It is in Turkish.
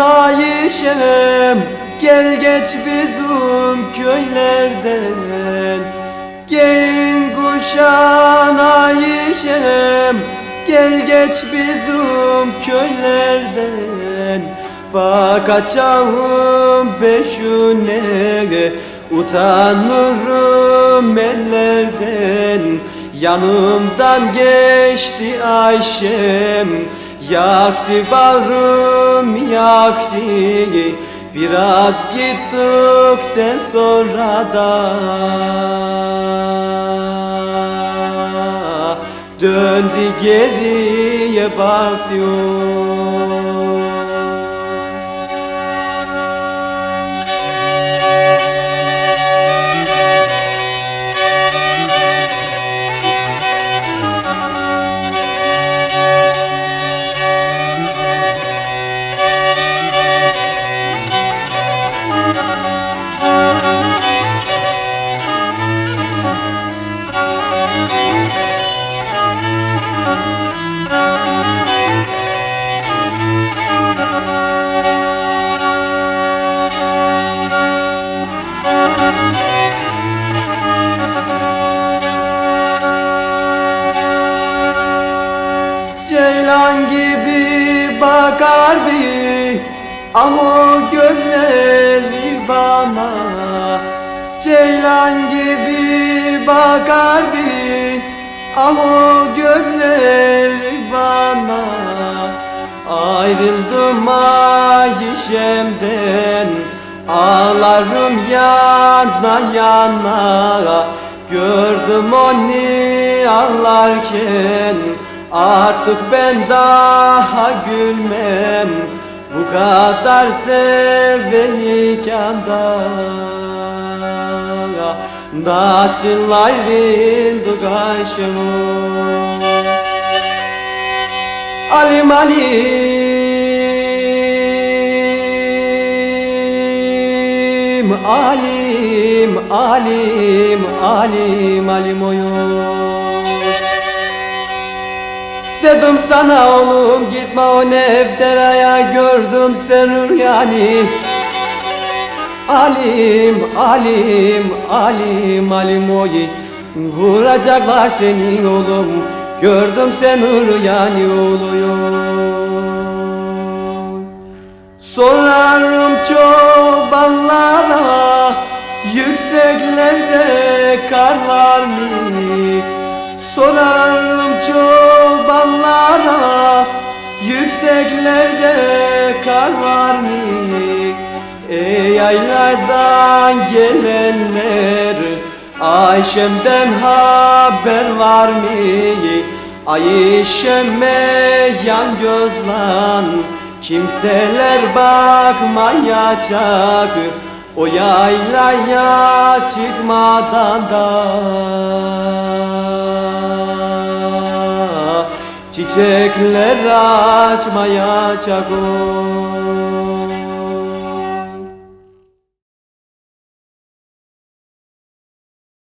Ayşem gel geç bizim köylerden. Giyin kuşan Ayşem gel geç bizim köylerden. Bakacağım peşine utanırım ellerden. Yanımdan geçti Ayşem Yaktı bağrım yaktı Biraz gittikten sonra da. Döndü geriye baktı Ceylan gibi bakardı. Ah o gözleri bana Ceylan gibi bakardı. Ah o gözleri bana Ayrıldım Ayşem'den. Ağlarım yana yana. Gördüm onu ağlarken Artık ben daha gülmem. Bu kadar seveyken da. Nasıl ayrıldık Ayşem'im Alim alim Alim alim alim alim oyun Dedim sana oğlum gitme o nefteraya gördüm sen rüyani. Alim alim alim alim oy Vuracaklar seni oğlum. Gördüm sen rüyani oluyor. Sorarım çobanlara yayladan gelenler Ayşem'den haber var mı? Ayşem'e yan gözlan Kimseler bakmayacak O yaylaya çıkmadan da Çiçekler açmayacak o